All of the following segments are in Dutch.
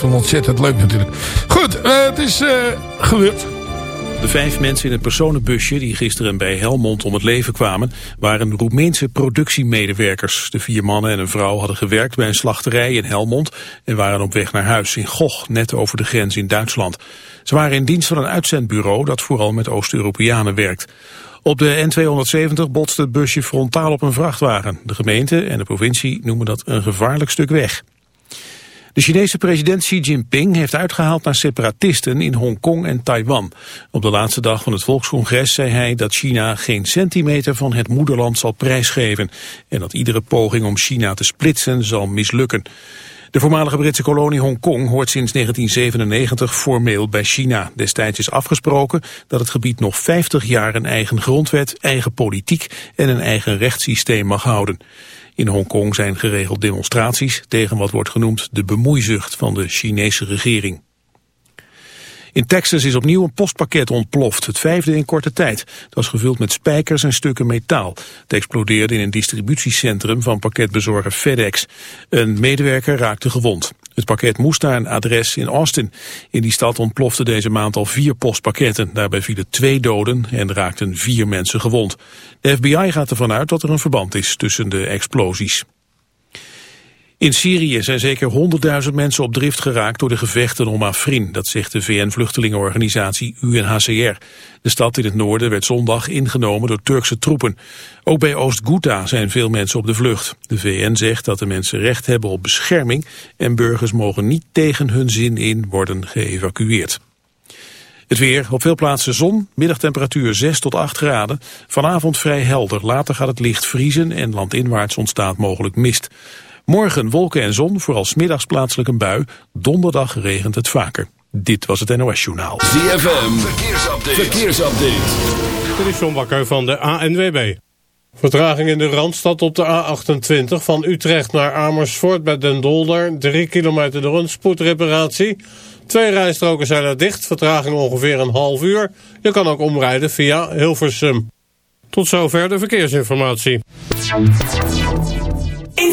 van ontzettend leuk natuurlijk. Goed, uh, het is uh, gebeurd. De vijf mensen in het personenbusje die gisteren bij Helmond om het leven kwamen... waren Roemeense productiemedewerkers. De vier mannen en een vrouw hadden gewerkt bij een slachterij in Helmond... en waren op weg naar huis in Goch, net over de grens in Duitsland. Ze waren in dienst van een uitzendbureau dat vooral met Oost-Europeanen werkt. Op de N270 botste het busje frontaal op een vrachtwagen. De gemeente en de provincie noemen dat een gevaarlijk stuk weg. De Chinese president Xi Jinping heeft uitgehaald naar separatisten in Hongkong en Taiwan. Op de laatste dag van het volkscongres zei hij dat China geen centimeter van het moederland zal prijsgeven. En dat iedere poging om China te splitsen zal mislukken. De voormalige Britse kolonie Hongkong hoort sinds 1997 formeel bij China. Destijds is afgesproken dat het gebied nog 50 jaar een eigen grondwet, eigen politiek en een eigen rechtssysteem mag houden. In Hongkong zijn geregeld demonstraties tegen wat wordt genoemd de bemoeizucht van de Chinese regering. In Texas is opnieuw een postpakket ontploft, het vijfde in korte tijd. Het was gevuld met spijkers en stukken metaal. Het explodeerde in een distributiecentrum van pakketbezorger FedEx. Een medewerker raakte gewond. Het pakket moest naar een adres in Austin. In die stad ontplofte deze maand al vier postpakketten. Daarbij vielen twee doden en raakten vier mensen gewond. De FBI gaat ervan uit dat er een verband is tussen de explosies. In Syrië zijn zeker 100.000 mensen op drift geraakt door de gevechten om Afrin. Dat zegt de VN-vluchtelingenorganisatie UNHCR. De stad in het noorden werd zondag ingenomen door Turkse troepen. Ook bij Oost-Ghouta zijn veel mensen op de vlucht. De VN zegt dat de mensen recht hebben op bescherming... en burgers mogen niet tegen hun zin in worden geëvacueerd. Het weer, op veel plaatsen zon, middagtemperatuur 6 tot 8 graden. Vanavond vrij helder, later gaat het licht vriezen en landinwaarts ontstaat mogelijk mist. Morgen wolken en zon, vooral smiddags plaatselijk een bui. Donderdag regent het vaker. Dit was het NOS Journaal. ZFM, verkeersupdate. verkeersupdate. Dit is John Bakker van de ANWB. Vertraging in de Randstad op de A28 van Utrecht naar Amersfoort bij Den Dolder. 3 kilometer door een spoedreparatie. Twee rijstroken zijn er dicht, vertraging ongeveer een half uur. Je kan ook omrijden via Hilversum. Tot zover de verkeersinformatie. In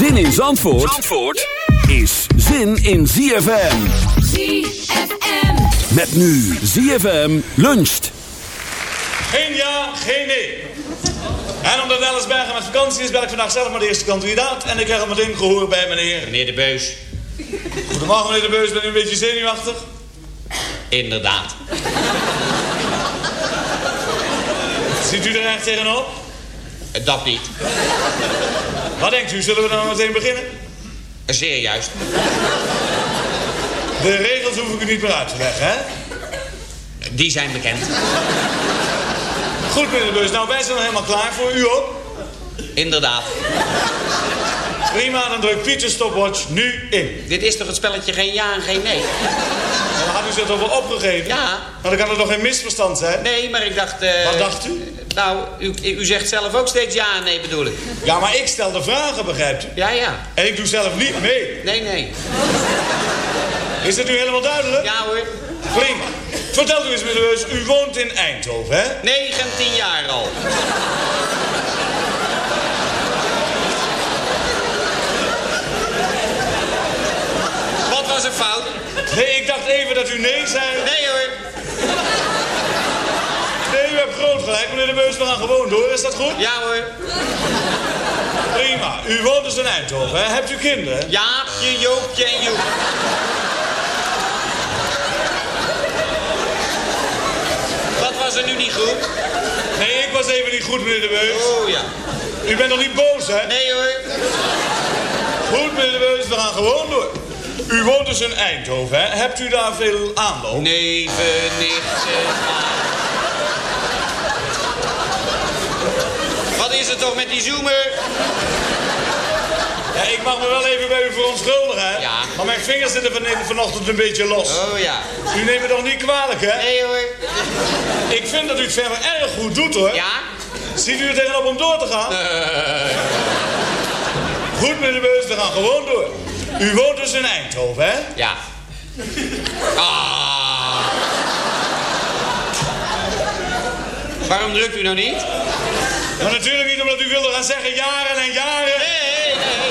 Zin in Zandvoort, Zandvoort is zin in ZFM. ZFM. Met nu ZFM luncht. Geen ja, geen nee. En omdat Ellisbergen met vakantie is, ben ik vandaag zelf maar de eerste kandidaat. En ik krijg al meteen gehoor bij meneer. Meneer de Beus. Goedemorgen meneer de Beus, bent u een beetje zenuwachtig? Inderdaad. Ziet u er echt tegenop? Dat niet. Wat denkt u, zullen we dan meteen beginnen? Zeer juist. De regels hoef ik u niet meer uit te leggen, hè? Die zijn bekend. Goed meneer de nou wij zijn er helemaal klaar voor. U ook? Inderdaad. Prima, dan drukt Pieter stopwatch nu in. Dit is toch het spelletje geen ja en geen nee? Dan had u zich toch wel opgegeven? Ja. Maar dan kan er toch geen misverstand zijn? Nee, maar ik dacht... eh, Wat dacht u? Nou, u, u zegt zelf ook steeds ja en nee bedoel ik. Ja, maar ik stel de vragen, begrijpt u? Ja, ja. En ik doe zelf niet mee. Nee, nee. Is het nu helemaal duidelijk? Ja hoor. Prima. Vertelt u eens, meneer u woont in Eindhoven, hè? 19 jaar al. Wat was er fout? Nee, ik dacht even dat u nee zei. Nee hoor. Nee, u hebt groot gelijk, meneer de Beus. We gaan gewoon door, is dat goed? Ja hoor. Prima. U woont dus in Eindhoven, hè? Hebt u kinderen? Jaapje, Joopje en Joep. Wat was er nu niet goed? Nee, ik was even niet goed, meneer de Beus. Oh ja. U bent nog niet boos, hè? Nee hoor. Goed, meneer de Beus, we gaan gewoon door. U woont dus in Eindhoven, hè? Hebt u daar veel aanloop? Neven, nichten. Wat is er toch met die zoomer? Ja, ik mag me wel even bij u verontschuldigen, hè? Ja. Maar mijn vingers zitten van, vanochtend een beetje los. Oh ja. U neemt me toch niet kwalijk, hè? Nee hoor. Ik vind dat u het verder erg goed doet, hoor. Ja? Ziet u er tegenop om door te gaan? Goed, meneer de Beus, we gaan gewoon door. U woont dus in Eindhoven, hè? Ja. Ah. Waarom drukt u nou niet? Maar natuurlijk niet omdat u wilde gaan zeggen jaren en jaren. Nee, nee.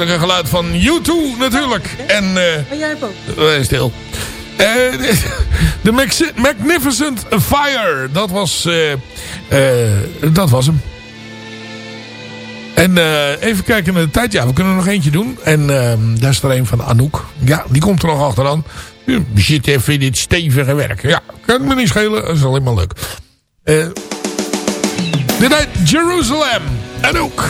Een geluid van YouTube natuurlijk. En, eh, uh, en jij ook. Eh, Stil. Eh, de the Magnificent Fire. Dat was, dat was hem. En even kijken naar de tijd. Ja, we kunnen er nog eentje doen. En ehm, daar is er een van Anouk. Ja, die komt er nog achteraan. Je zit even in dit stevige werk. Ja, kan ik me niet schelen. Dat is alleen maar leuk. de Nacht Jerusalem. Anouk.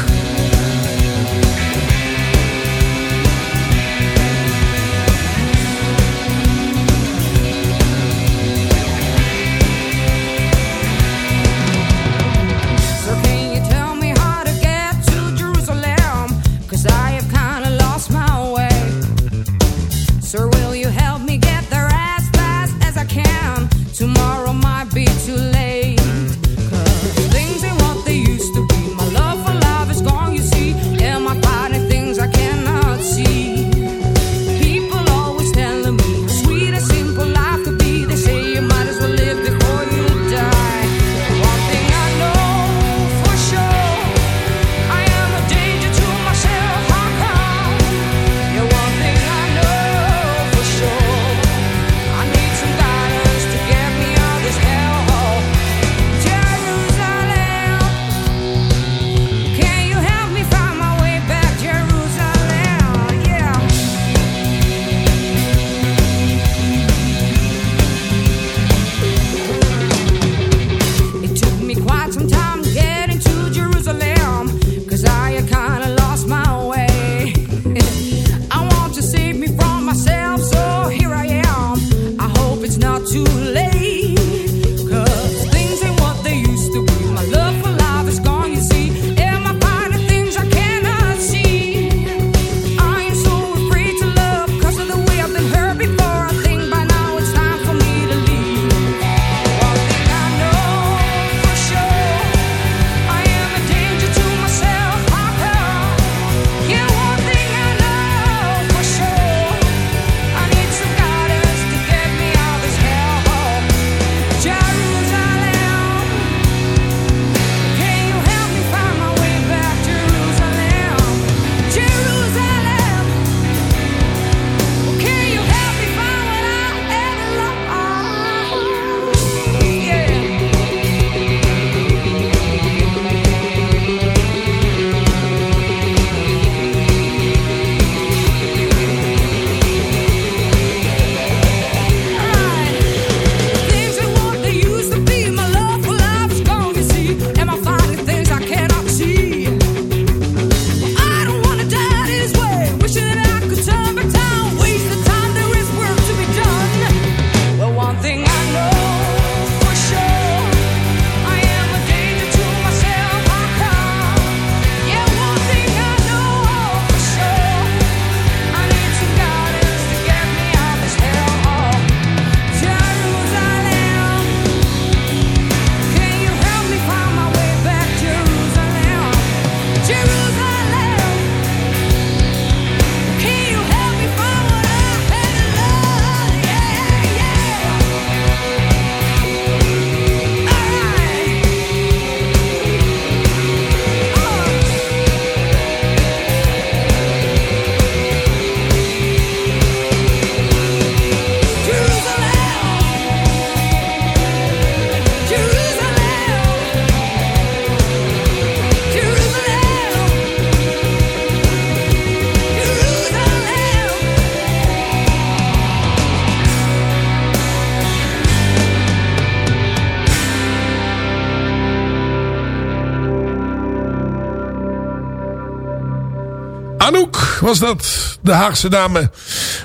Anouk was dat, de Haagse dame.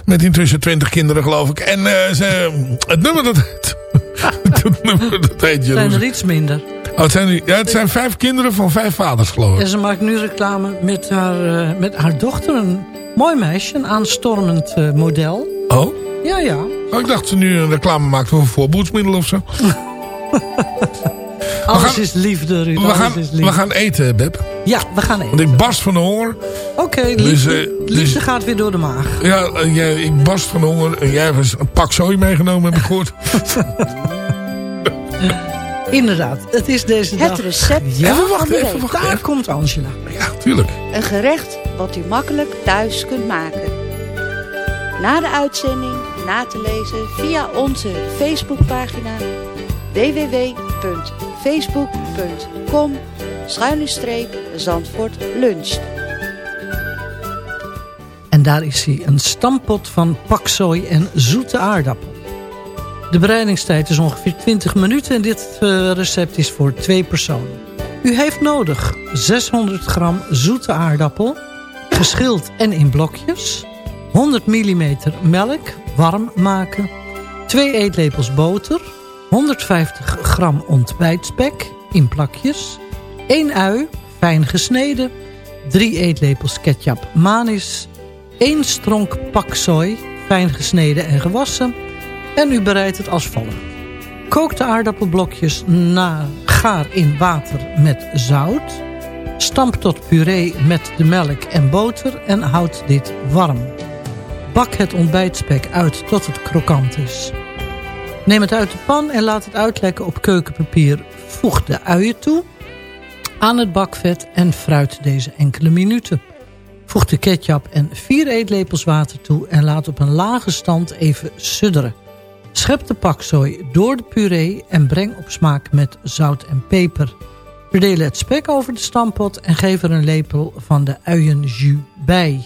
Met intussen twintig kinderen, geloof ik. En eh, ze, het nummer dat... het nummer dat heet Zijn er iets minder. Oh, het, zijn, vijf kinderen van vijf vaders, geloof ik. En ze maakt nu reclame met haar, eh, met haar dochter. Een mooi meisje, een aanstormend eh, model. Oh? Ja, ja. Oh, ik dacht ze nu een reclame maakt voor voorboedsmiddel of zo. Alles is liefde, Ruud. We gaan, we gaan eten, Beb. Ja, we gaan eten. Want ik barst van de honger. Oké, okay, liefde, eh, dus- gaat weer door de maag. Ja, eh, jij, ik barst van de honger. En jij hebt een pak zooi meegenomen, heb ik gehoord. Inderdaad, het is deze dag. Het recept ja, even wacht, even, Daar komt Angela. Ja, tuurlijk. Een gerecht wat u makkelijk thuis kunt maken. Na de uitzending na te lezen via onze Facebookpagina www www.facebook.com schuine Zandvoort luncht. En daar is hij, een stampot van paksoi en zoete aardappel. De bereidingstijd is ongeveer 20 minuten en dit eh, recept is voor twee personen. U heeft nodig 600 gram zoete aardappel, geschild en in blokjes, 100 mm melk, warm maken, 2 eetlepels boter, 150 gram ontbijtspek in plakjes, 1 ui, fijn gesneden, 3 eetlepels ketchup manis, 1 stronk paksoi, fijn gesneden en gewassen. En u bereidt het als volgt. Kook de aardappelblokjes na gaar in water met zout. Stamp tot puree met de melk en boter en houd dit warm. Bak het ontbijtspek uit tot het krokant is. Neem het uit de pan en laat het uitlekken op keukenpapier. Voeg de uien toe aan het bakvet en fruit deze enkele minuten. Voeg de ketchup en 4 eetlepels water toe en laat op een lage stand even sudderen. Schep de paksoi door de puree en breng op smaak met zout en peper. Verdeel het spek over de stampot en geef er een lepel van de uienjus bij.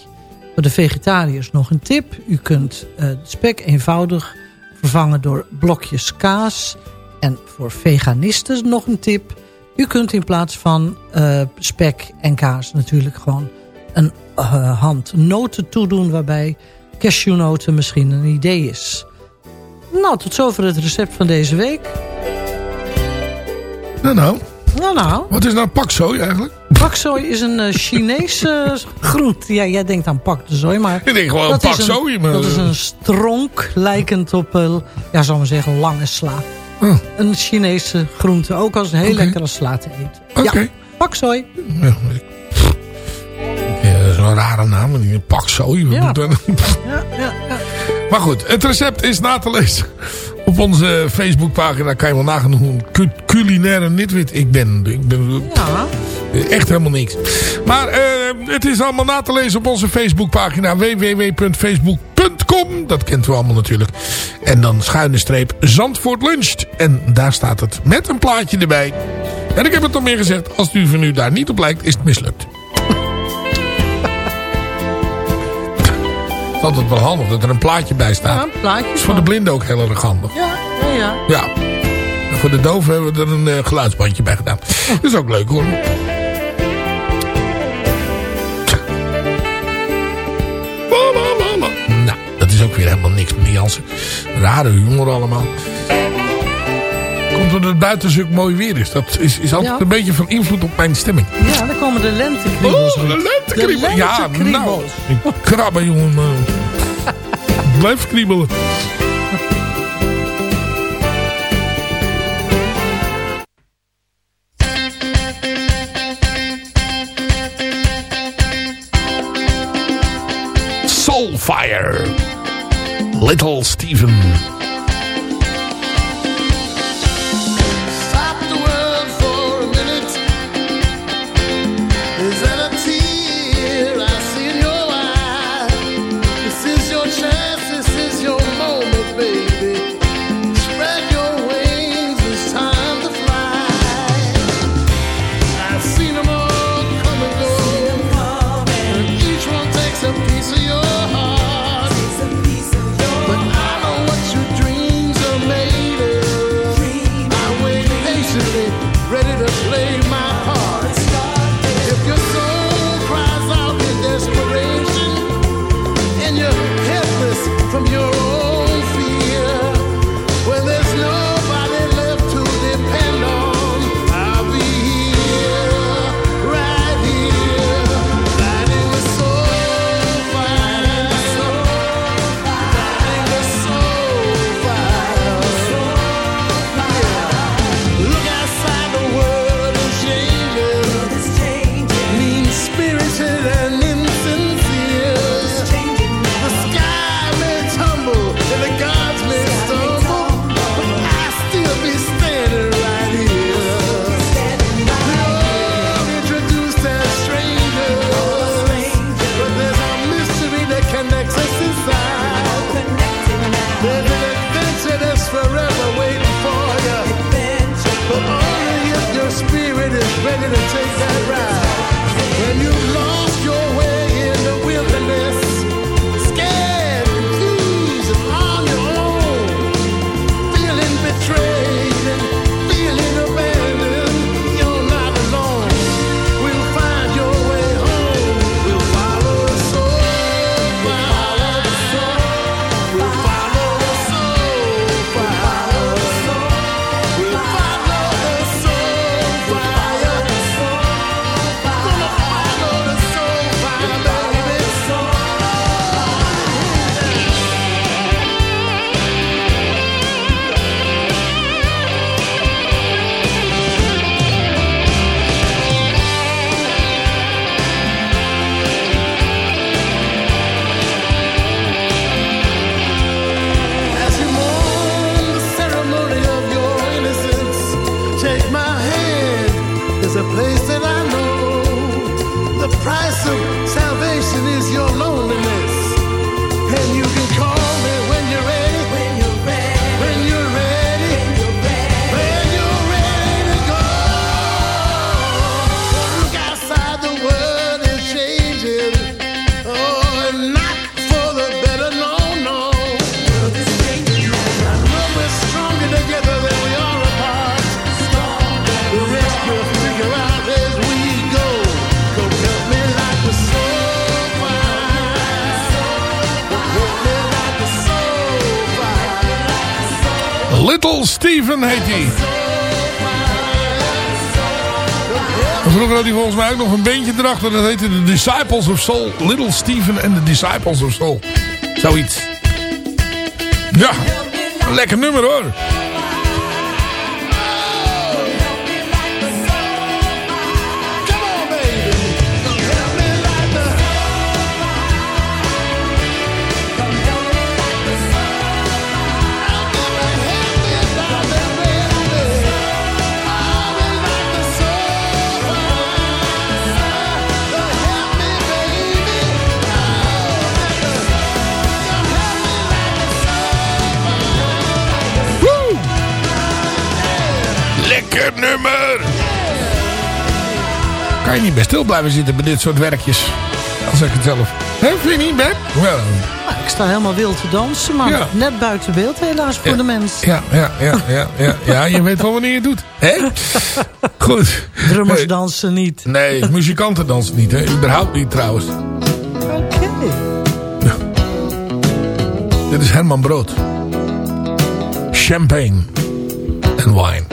Voor de vegetariërs nog een tip. U kunt eh, het spek eenvoudig vervangen door blokjes kaas. En voor veganisten nog een tip. U kunt in plaats van eh, spek en kaas natuurlijk gewoon een eh, hand noten toedoen... waarbij cashewnoten misschien een idee is. Nou, tot zover het recept van deze week. Nou, nou. Nou, nou. Wat is nou paksoi eigenlijk? Paksoi is een eh, Chinese groente. Ja, jij denkt aan pak de zooi, maar... Ik denk gewoon dat is paksoi, een- maar- Dat is een stronk lijkend op, eh, ja, zal maar zeggen, lange sla. Oh. Een Chinese groente, ook als heel lekker als sla te eten. Oké. Ja, paksoi. Ja, dat is een rare naam. die Paksoi. Ja, ja, ja. Maar goed, het recept is na te lezen op onze Facebookpagina. kan je wel nagaan hoe een cu- culinaire nitwit ik ben. Ik ben Ja. echt helemaal niks. Maar eh, het is allemaal na te lezen op onze Facebookpagina www.facebook.com. Dat kent u allemaal natuurlijk. En dan schuine streep Zandvoort luncht. En daar staat het met een plaatje erbij. En ik heb het al meer gezegd. Als u van u daar niet op lijkt, is het mislukt. Is altijd wel handig dat er een plaatje bij staat. Ja, een plaatje is voor de blinden ook heel erg handig. Ja, ja, ja. Ja. En voor de doven hebben we er een eh, geluidsbandje bij gedaan. Dat is ook leuk hoor. Nou, dat is ook weer helemaal niks, meneer Jansen. Rare humor allemaal. Komt omdat het buiten zulk mooi weer is. Dat is, is altijd Ja. een beetje van invloed op mijn stemming. Ja, dan komen de lentekriebels. Oh, de Ruud. Lentekriebels. De Ja, nou. Krabben, jongen. Blijf kriebelen. Soulfire. Little Steven. Steven heet hij. Vroeger had hij volgens mij ook nog een beentje erachter. Dat heette The Disciples of Soul. Little Steven and the Disciples of Soul. Zoiets. Ja, lekker nummer hoor. kan je niet bij stil blijven zitten bij dit soort werkjes. Dan zeg ik het zelf. He, vind je niet, Ben? Well. Ik sta helemaal wild te dansen, maar net buiten beeld helaas voor de mens. Ja, ja, ja, ja, ja, ja. je weet wel wanneer je het doet. Hè? Goed. Drummers dansen niet. Nee, muzikanten dansen niet. Hè? Überhaupt niet trouwens. Oké. Dit is Herman Brood. Champagne en wine.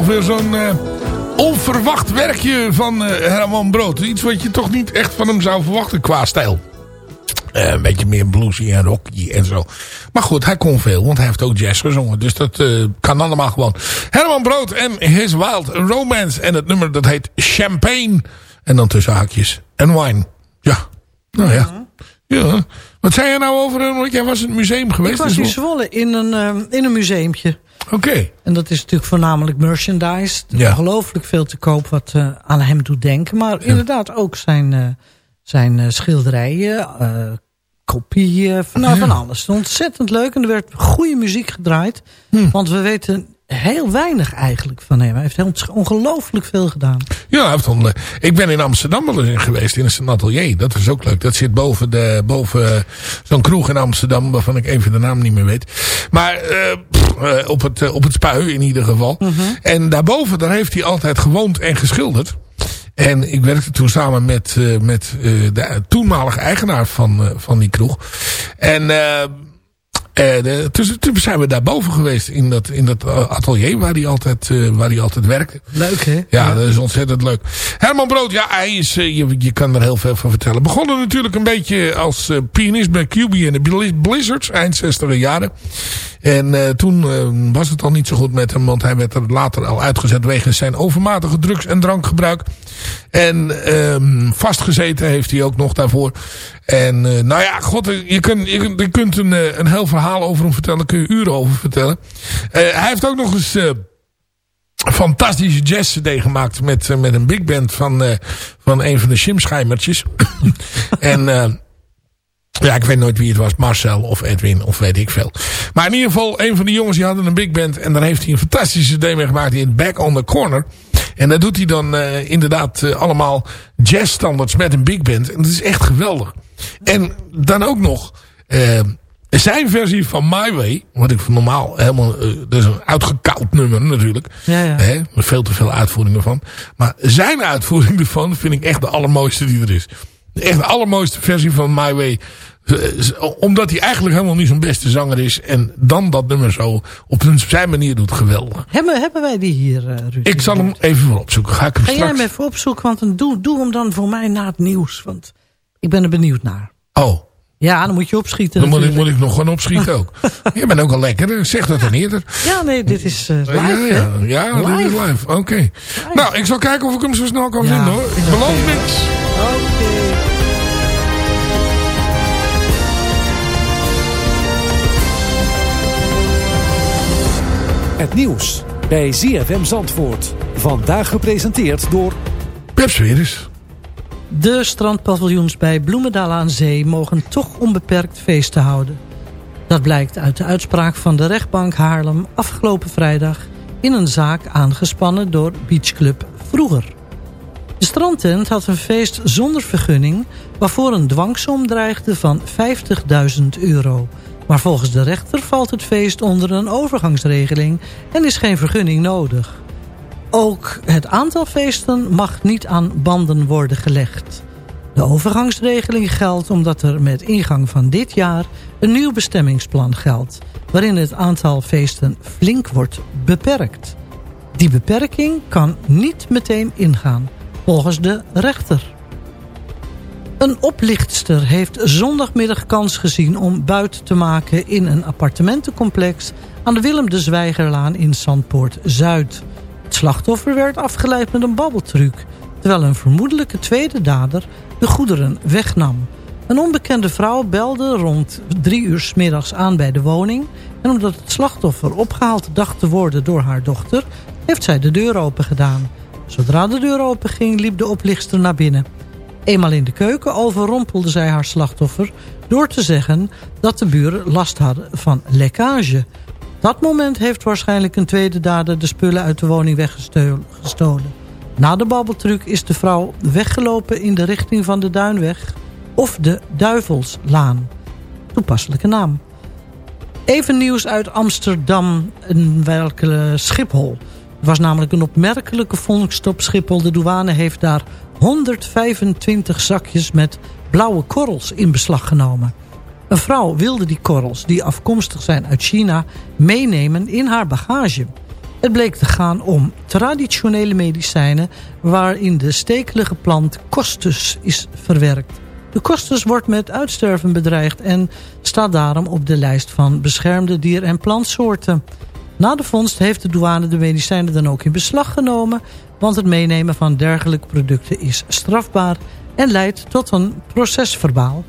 Toch weer zo'n eh, onverwacht werkje van eh, Herman Brood. Iets wat je toch niet echt van hem zou verwachten qua stijl. Eh, een beetje meer bluesy en rocky en zo. Maar goed, hij kon veel, want hij heeft ook jazz gezongen. Dus dat kan allemaal gewoon. Herman Brood en His Wild Romance. En het nummer dat heet Champagne. En dan tussen haakjes. En wine. Ja, nou ja. Ja. Wat zei je nou over hem? Want jij was in het museum geweest. Ik was dus in Zwolle in een, eh, in een museumtje. Oké. En dat is natuurlijk voornamelijk merchandise. Er is Ja. Ongelooflijk veel te koop wat eh, aan hem doet denken. Maar inderdaad ook zijn, eh, zijn eh, schilderijen, eh, kopieën, van, nou, van alles. Ontzettend leuk en er werd goede muziek gedraaid. Hm. Want we weten heel weinig eigenlijk van hem. Hij heeft ongelooflijk veel gedaan. Ja, hij heeft dan, eh, ik ben in Amsterdam wel eens geweest in zijn atelier. Dat is ook leuk. Dat zit boven, de, boven eh, zo'n kroeg in Amsterdam waarvan ik even de naam niet meer weet. Maar pff, eh, op, het, op het spui in ieder geval. En daarboven, daar heeft hij altijd gewoond en geschilderd. En ik werkte toen samen met, met de toenmalige eigenaar van, van die kroeg. En... eh eh, dus, toen zijn we daar boven geweest in dat, in dat eh, atelier waar hij altijd, eh, waar hij altijd werkte. Leuk hè? Ja, dat is ontzettend leuk. Herman Brood, ja, hij is, je, je kan er heel veel van vertellen. Begonnen natuurlijk een beetje als pianist bij QB en de Bli- Blizzards, eind 60 jaren. En toen was het al niet zo goed met hem, want hij werd er later al uitgezet wegens zijn overmatige drugs- en drankgebruik. En ehm, vastgezeten heeft hij ook nog daarvoor. En eh, nou ja, god, je, kunt je, kunt- je kunt een, eh, een heel verhaal over hem vertellen, kun je uren over vertellen. Eh, hij heeft ook nog eens... fantastische jazz cd gemaakt met, met een big band van, van een van de Schimscheimertjes. en ja, ik weet nooit wie het was. Marcel of Edwin of weet ik veel. Maar in ieder geval, een van die jongens die hadden een big band. En daar heeft hij een fantastische cd mee gemaakt. Heet Back on the Corner. En daar doet hij dan eh, inderdaad eh, allemaal jazzstandards met een big band. En dat is echt geweldig. En dan ook nog... eh, zijn versie van My Way, wat ik normaal helemaal, dat is een uitgekoud nummer natuurlijk. Ja, ja. Hè, met veel te veel uitvoeringen van. Maar zijn uitvoering ervan vind ik echt de allermooiste die er is. Echt de allermooiste versie van My Way. Eh, Omdat hij eigenlijk helemaal niet zo'n beste zanger is. En dan dat nummer zo op zijn manier doet. Geweldig. Hebben, hebben wij die hier, eh Ruud? Ik zal hem even wel opzoeken. Ga ik hem Ga jij hem even opzoeken, want dan doe, doe hem dan voor mij na het nieuws. Want ik ben er benieuwd naar. Oh, Ja, dan moet je opschieten dan moet ik, moet ik nog gewoon opschieten ook. Je bent ook al lekker. Zeg dat dan eerder. Ja, nee, dit is eh, live, ja, ja dit is Live. live. Oké. Nou, ik zal kijken of ik hem zo snel kan Ja, vinden hoor. ik beloof niks. Het nieuws bij ZFM Zandvoort. Vandaag gepresenteerd door... Pep Sweris. De strandpaviljoens bij Bloemendaal aan Zee mogen toch onbeperkt feesten houden. Dat blijkt uit de uitspraak van de rechtbank Haarlem afgelopen vrijdag... in een zaak aangespannen door Beachclub Vroeger. De strandtent had een feest zonder vergunning... waarvoor een dwangsom dreigde van 50.000 euro. Maar volgens de rechter valt het feest onder een overgangsregeling... en is geen vergunning nodig. Ook het aantal feesten mag niet aan banden worden gelegd. De overgangsregeling geldt omdat er met ingang van dit jaar een nieuw bestemmingsplan geldt, waarin het aantal feesten flink wordt beperkt. Die beperking kan niet meteen ingaan, volgens de rechter. Een oplichtster heeft zondagmiddag kans gezien om buit te maken in een appartementencomplex aan de Willem de Zwijgerlaan in Zandpoort Zuid. Het slachtoffer werd afgeleid met een babbeltruc, terwijl een vermoedelijke tweede dader de goederen wegnam. Een onbekende vrouw belde rond drie uur 's middags aan bij de woning... en omdat het slachtoffer opgehaald dacht te worden door haar dochter... heeft zij de deur open gedaan. Zodra de deur open ging, liep de oplichtster naar binnen. Eenmaal in de keuken overrompelde zij haar slachtoffer... door te zeggen dat de buren last hadden van lekkage. dat moment heeft waarschijnlijk een tweede dader de spullen uit de woning weggestolen. Na de babbeltruc is de vrouw weggelopen in de richting van de Duinweg of de Duivelslaan. Toepasselijke naam. Even nieuws uit Amsterdam en welke Schiphol. Er was namelijk een opmerkelijke vondst op Schiphol. De douane heeft daar 125 zakjes met blauwe korrels in beslag genomen. Een vrouw wilde die korrels, die afkomstig zijn uit China, meenemen in haar bagage. Het bleek te gaan om traditionele medicijnen... waarin de stekelige plant costus is verwerkt. De costus wordt met uitsterven bedreigd... en staat daarom op de lijst van beschermde dier- en plantsoorten. Na de vondst heeft de douane de medicijnen dan ook in beslag genomen... want het meenemen van dergelijke producten is strafbaar... en leidt tot een procesverbaal.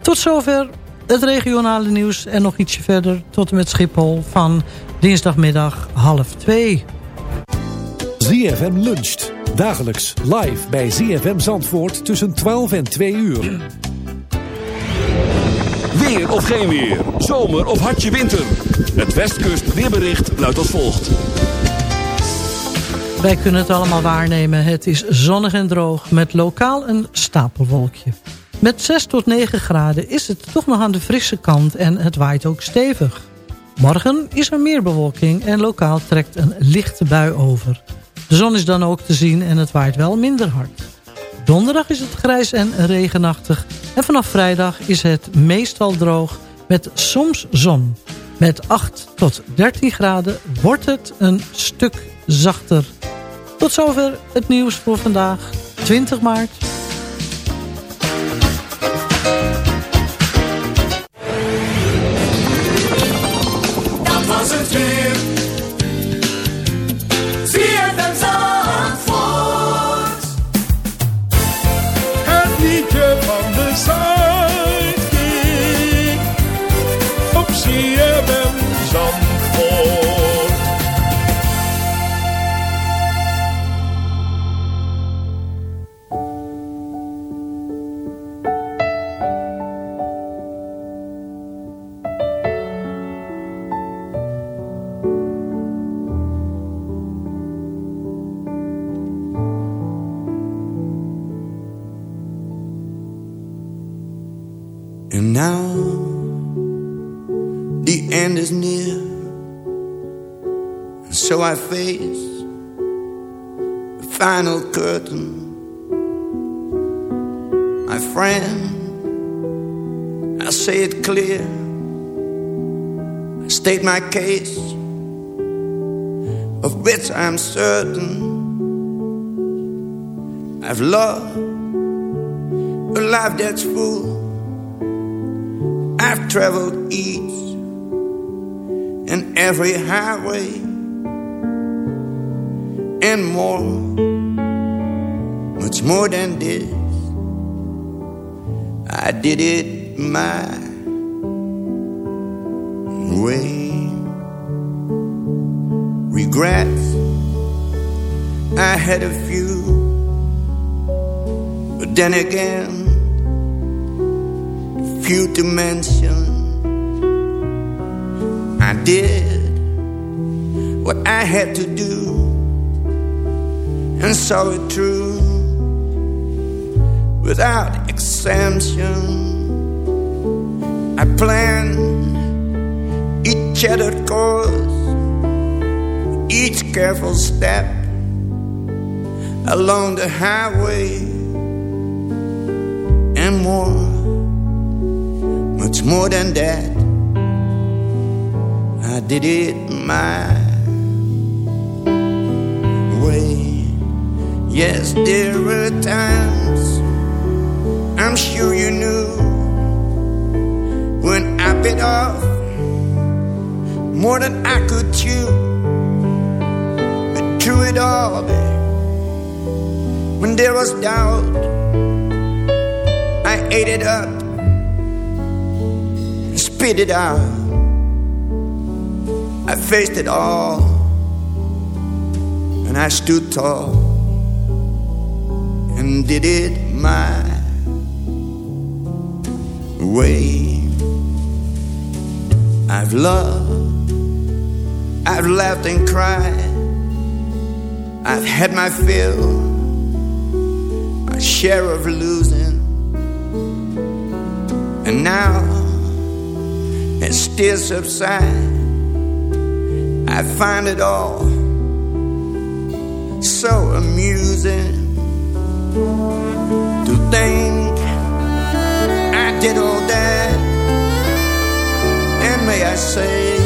Tot zover het regionale nieuws en nog ietsje verder tot en met Schiphol van dinsdagmiddag half twee. ZFM luncht. Dagelijks live bij ZFM Zandvoort tussen 12 en 2 uur. Weer of geen weer. Zomer of hartje winter. Het Westkust weerbericht luidt als volgt. Wij kunnen het allemaal waarnemen. Het is zonnig en droog met lokaal een stapelwolkje. Met 6 tot 9 graden is het toch nog aan de frisse kant en het waait ook stevig. Morgen is er meer bewolking en lokaal trekt een lichte bui over. De zon is dan ook te zien en het waait wel minder hard. Donderdag is het grijs en regenachtig. En vanaf vrijdag is het meestal droog met soms zon. Met 8 tot 13 graden wordt het een stuk zachter. Tot zover het nieuws voor vandaag, 20 maart. Dat was het weer. State my case, of which I'm certain. I've loved a life that's full. I've traveled each and every highway and more, much more than this. I did it my way. Regrets, I had a few, but then again, few to mention. I did what I had to do and saw it through without exemption. I planned shattered course, each careful step along the highway and more much more than that. I did it my way. Yes, there were times I'm sure you knew when I bit off more than I could chew. But through it all, when there was doubt, I ate it up spit it out. I faced it all, and I stood tall and did it my way. I've loved I've laughed and cried. I've had my fill, my share of losing. And now it still subsides. I find it all so amusing to think I did all that. And may I say,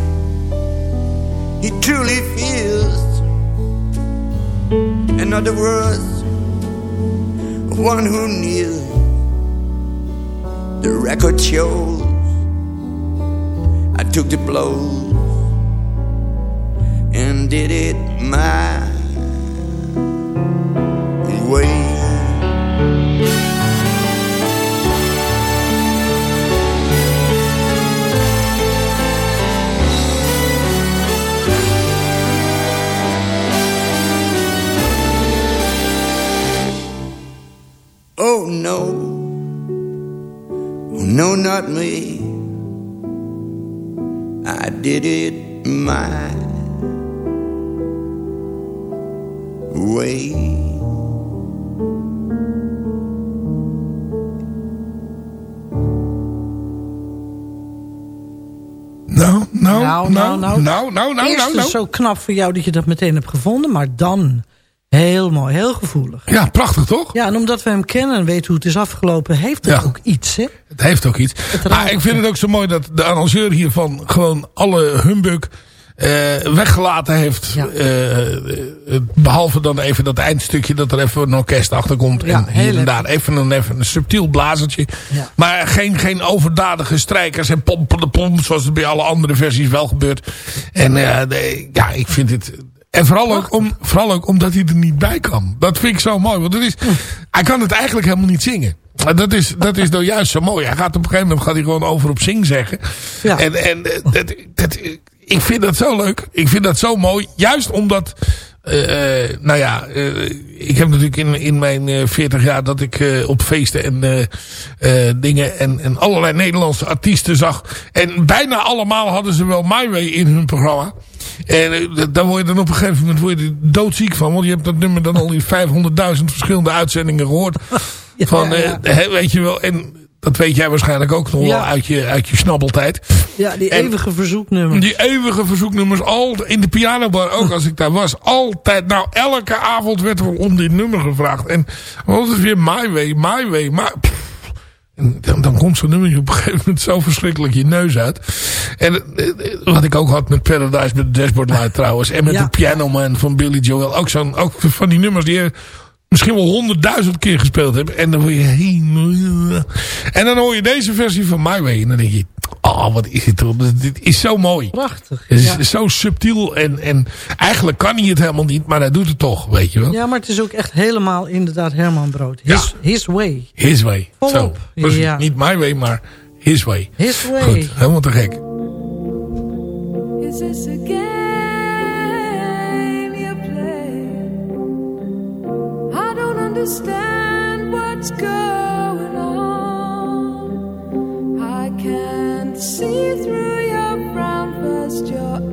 he truly feels. In other words, one who kneels. The record shows I took the blows and did it my way. No, no, not me. I did it my way. Nou, nou, Nou, nou, nou. nou, nou, nou, Eerst nou, is nou. zo knap voor jou dat je dat meteen hebt gevonden. Maar dan heel mooi, heel gevoelig. Ja, prachtig toch? Ja, en omdat we hem kennen en weten hoe het is afgelopen... heeft het Ja. ook iets, hè? Het heeft ook iets. Maar ik vind het ook zo mooi dat de arrangeur hiervan gewoon alle humbug eh, weggelaten heeft. Eh, eh, behalve dan even dat eindstukje dat er even een orkest achter komt. Ja, en hier en daar even een, even een subtiel blazertje. Maar geen, geen overdadige strijkers en pompen de pomp. Zoals het bij alle andere versies wel gebeurt. En ja, ik vind het... En vooral ook, om, vooral ook omdat hij er niet bij kan. Dat vind ik zo mooi. Want het is, hij kan het eigenlijk helemaal niet zingen. Maar Dat is, dat is nou juist zo mooi. Hij gaat op een gegeven moment gaat hij gewoon over op zing zeggen. Ja. En, en eh, dat, dat, ik vind dat zo leuk. Ik vind dat zo mooi. Juist omdat... eh, eh, nou ja, ik heb natuurlijk in, in mijn eh, 40 jaar dat ik eh, op feesten en dingen en, en allerlei Nederlandse artiesten zag. En bijna allemaal hadden ze wel My Way in hun programma. En eh, daar word je dan op een gegeven moment word je doodziek van. Want je hebt dat nummer dan al in 500.000 verschillende uitzendingen gehoord. van, ja, ja. eh, weet je wel, en dat weet jij waarschijnlijk ook nog wel uit je, uit je snabbeltijd. Ja, die En- eeuwige verzoeknummers. Die eeuwige verzoeknummers, al, in de pianobar ook als ik daar was, altijd, nou elke avond werd er om dit nummer gevraagd. En altijd weer My Way, My Way, maar en dan, dan komt zo'n nummer op een gegeven moment zo verschrikkelijk je neus uit. En eh, eh, wat ik ook had met Paradise, met de Dashboard Light trouwens. En met Ja. de Piano Man van Billy Joel. Ook, zo'n, ook van die nummers die je misschien wel honderdduizend keer gespeeld hebt. En dan word je. En dan hoor je deze versie van My Way. En dan denk je, oh wat is dit toch. Dit is zo mooi. Prachtig. Het is Ja. zo subtiel. En, en eigenlijk kan hij het helemaal niet. Maar hij doet het toch, weet je wel. ja, maar het is ook echt helemaal inderdaad Herman Brood. His, his way. His way. Volop. Zo. Ja. Niet my way, maar his way. His way. Goed, helemaal te gek. Is this a game you play? I don't understand what's going on. I can't see through your brown past your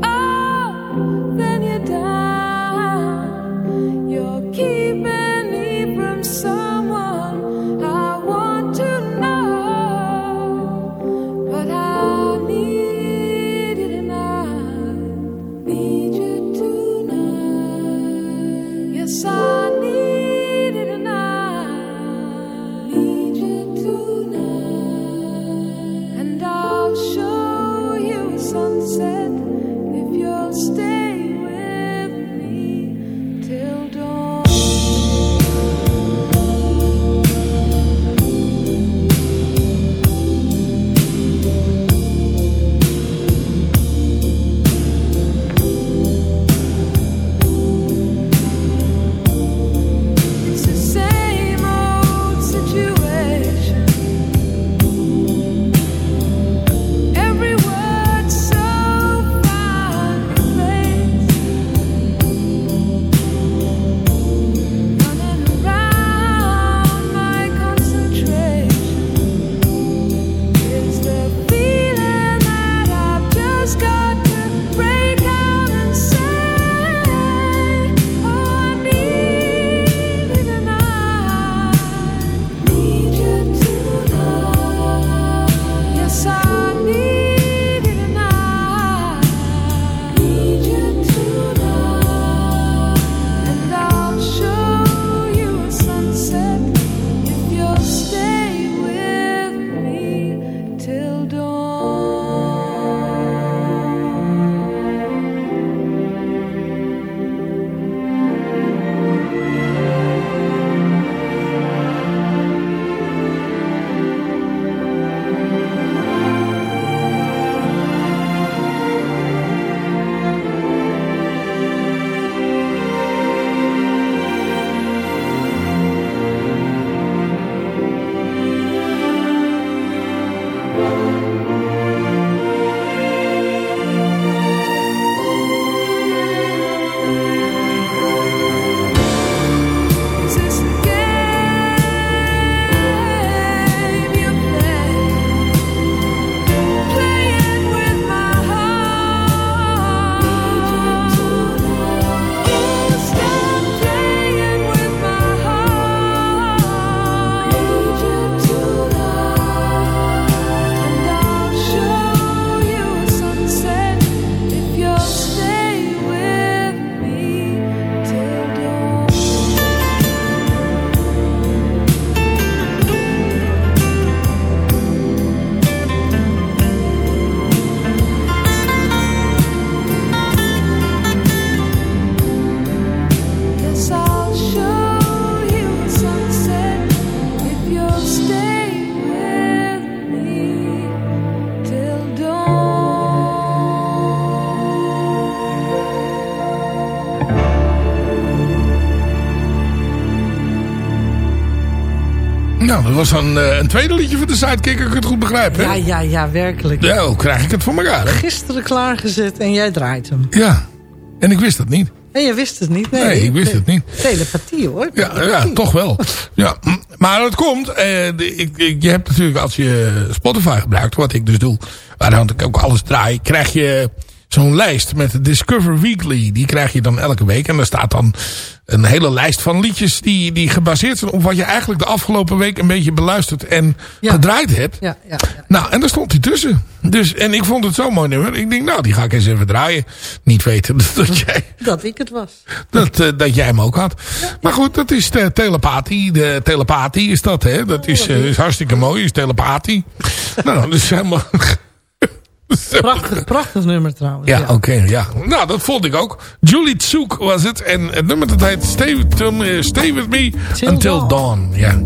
was dan eh, een tweede liedje van de Sidekick, ik het goed begrijp. Hè? Ja, ja, ja, werkelijk. Ja, hoe krijg ik het voor elkaar? Hè? Gisteren klaargezet en jij draait hem. Ja, en ik wist dat niet. En je wist het niet? Nee, Nee, ik wist het niet. Telepathie hoor. Ja, ja toch wel. Ja, maar het komt. Eh, de- ik, ik- je hebt natuurlijk als je Spotify gebruikt, wat ik dus doe, waar ik ook alles draai, krijg je zo'n lijst met de Discover Weekly. Die krijg je dan elke week. En daar staat dan een hele lijst van liedjes die, die gebaseerd zijn op wat je eigenlijk de afgelopen week een beetje beluisterd en gedraaid hebt. Ja, ja, Nou, en daar stond hij tussen. Dus, en ik vond het zo mooi nummer. Ik denk, nou, die ga ik eens even draaien. Niet weten dat jij, Dat ik het was. dat, eh, dat jij hem ook had. Maar goed, dat is de telepathie. De telepathie is dat, hè. Dat is, eh, is hartstikke mooi, is telepathie. nou, dat is helemaal... Prachtig, prachtig nummer trouwens. Ja, oké, ja. Nou, dat vond ik ook. Julie Tsoek was het. En het nummer dat heet Stay With, Me- Stay with Me Until Dawn. Ja.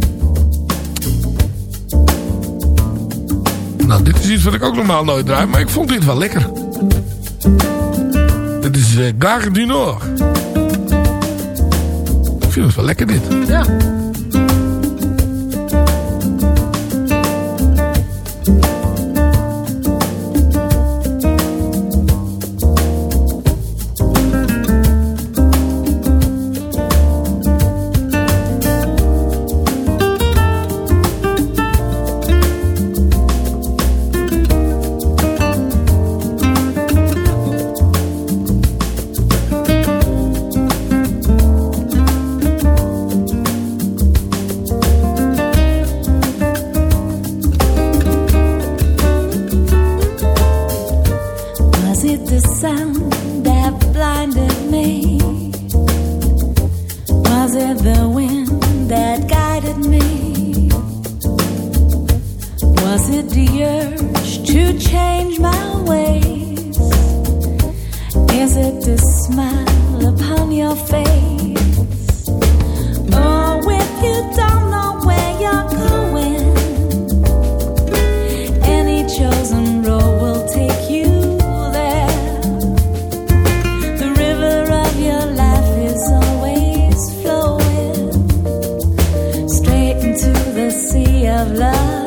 Nou, dit is iets wat ik ook normaal nooit draai. Maar ik vond dit wel lekker. Dit is eh, Gare du Nord. Ik vind het wel lekker dit. Ja. Into the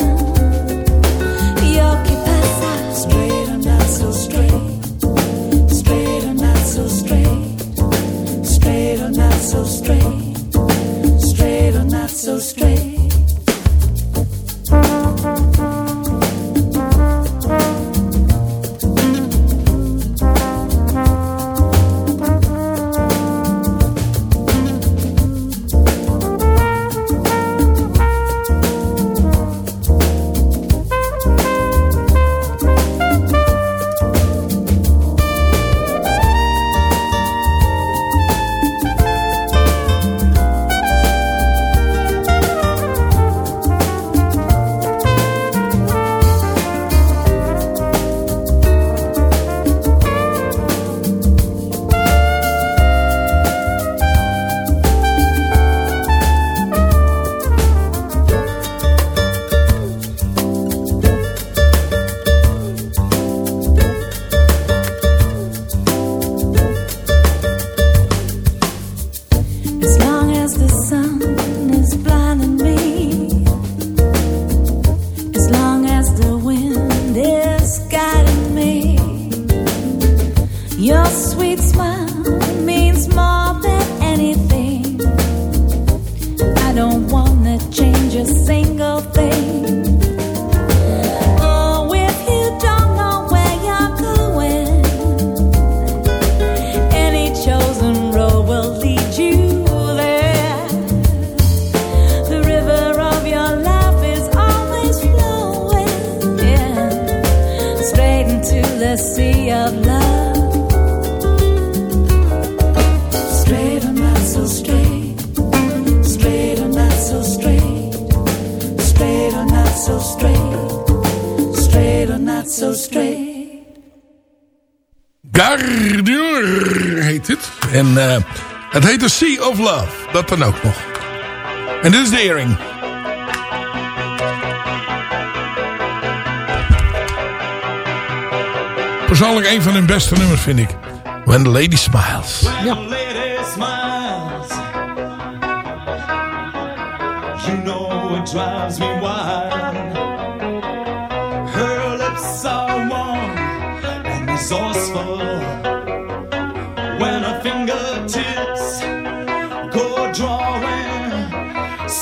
so straight, straight or not so straight. Gardeur heet het. En uh, het heet The Sea of Love. Dat dan ook nog. En dit is de earring. Persoonlijk een van hun beste nummers vind ik. When the Lady Smiles. Ja. lady smiles You know it drives me wild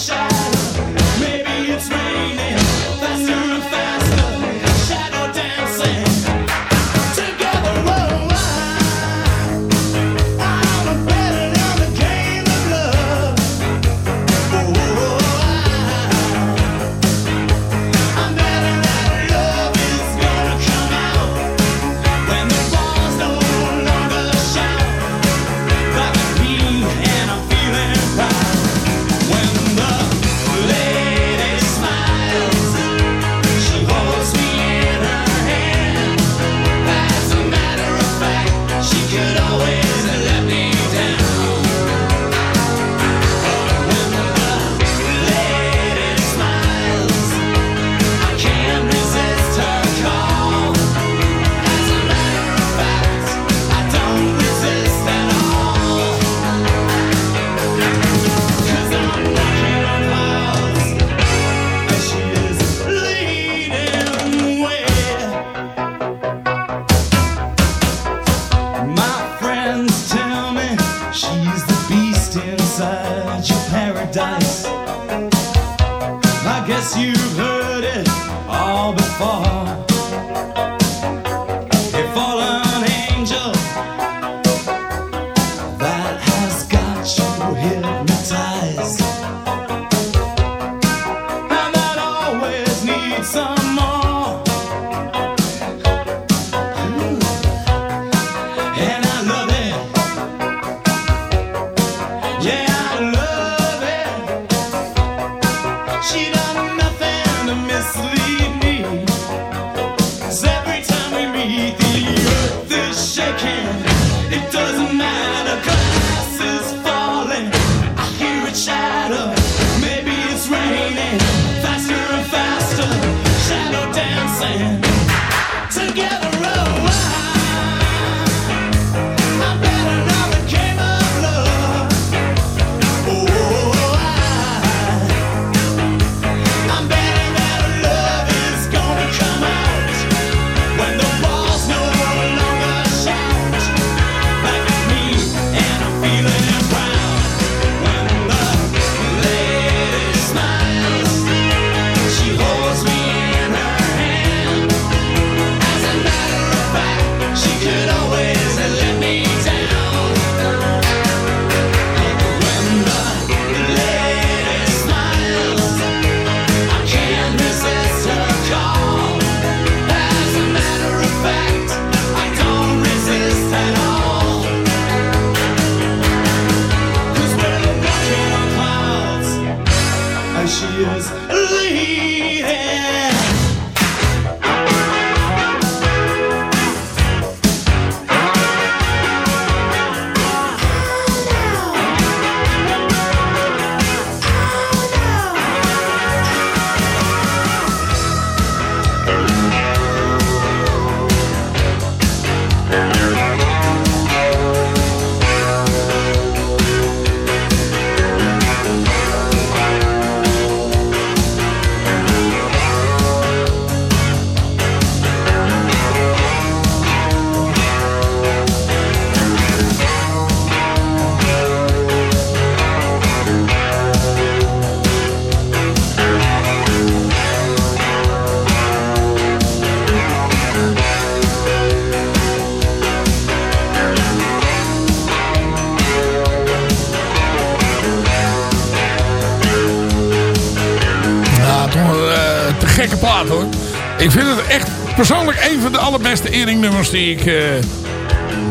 shine. nummers die ik... Uh,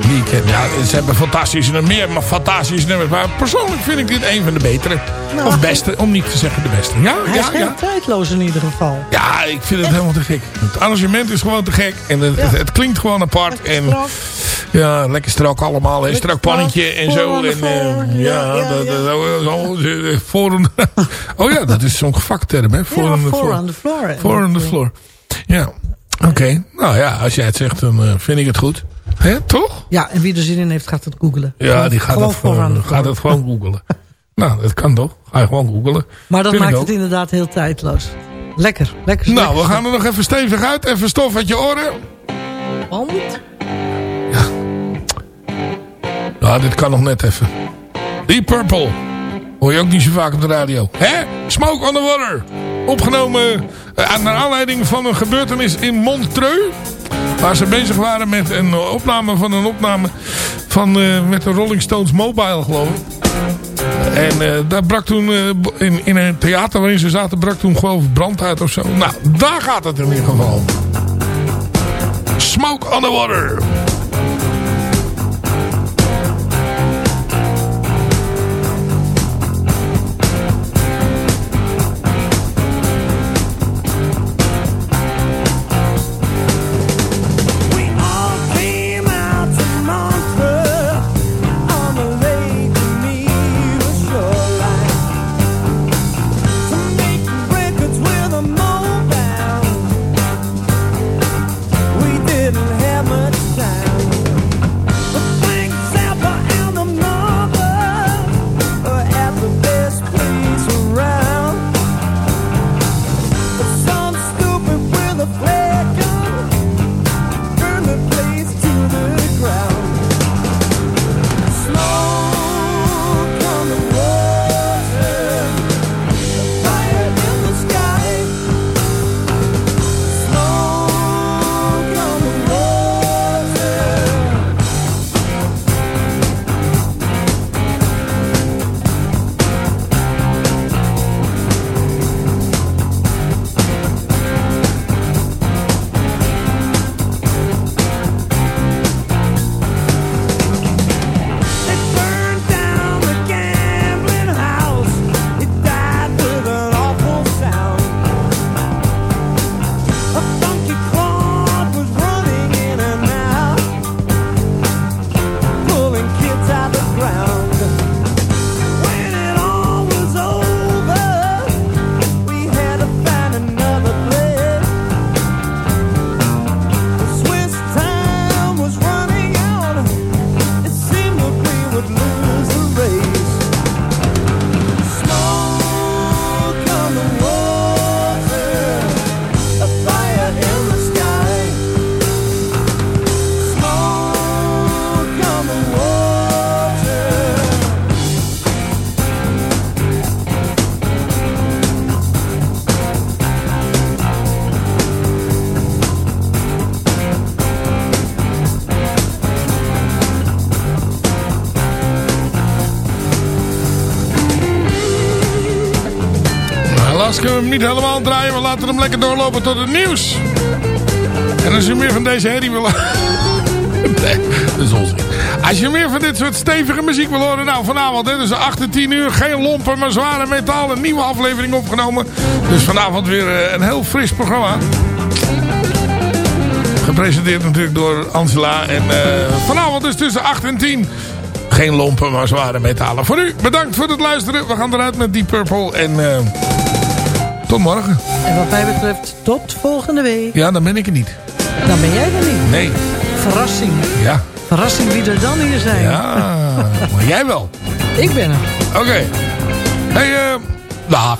die ik. Ja, ze hebben fantastische nummers, meer maar fantastische nummers. Maar persoonlijk vind ik dit een van de betere. Nou, of beste, om niet te zeggen de beste. Ja, ja, is ja. tijdloos in ieder geval. Ja, ik vind het helemaal te gek. Het arrangement is gewoon te gek. En het, het, klinkt gewoon apart. en, ja, lekker strak allemaal. Lekker strak pannetje en zo. En, eh, ja, dat, ja. oh ja, dat is zo'n vakterm. Hè? Voor on the floor. Voor on the floor. Ja, oké. Nou ja, als jij het zegt, dan eh, vind ik het goed. Hè, toch? Ja, en wie er zin in heeft, gaat het googelen. Ja, die gaat, gewoon gaat het gewoon googelen. nou, dat kan toch? Ga je gewoon googelen. Maar dat Vind maakt het inderdaad heel tijdloos. Lekker, lekker. Nou, we gaan er nog even stevig uit. Even stof uit je oren. Want? Nou, dit kan nog net even. Deep Purple. Hoor je ook niet zo vaak op de radio. Hè? Smoke on the Water. Opgenomen eh, naar aanleiding van een gebeurtenis in Montreux. Waar ze bezig waren met een opname van een opname van, eh, met de Rolling Stones Mobile, geloof ik. En eh, daar brak toen, in, in een theater waarin ze zaten, brak toen geloof ik brand uit of zo. Nou, daar gaat het in ieder geval. Smoke on the Water. Niet helemaal draaien. We laten hem lekker doorlopen tot het nieuws. En als je meer van deze herrie wil... nee, dat is onzin. Als je meer van dit soort stevige muziek wil horen... Nou, vanavond, hè, dus 8 en 10 uur. Geen lompen, maar zware metaal. Een nieuwe aflevering opgenomen. Dus vanavond weer eh, een heel fris programma. Gepresenteerd natuurlijk door Angela. En eh, vanavond dus tussen 8 en 10... Geen lompen, maar zware metalen. Voor u, bedankt voor het luisteren. We gaan eruit met Deep Purple. En eh, tot morgen. En wat mij betreft, tot volgende week. Ja, dan ben ik er niet. Dan ben jij er niet. Nee. Verrassing. Ja. Verrassing wie er dan hier zijn. Ja, maar jij wel. Ik ben er. Oké. Hey, eh... dag.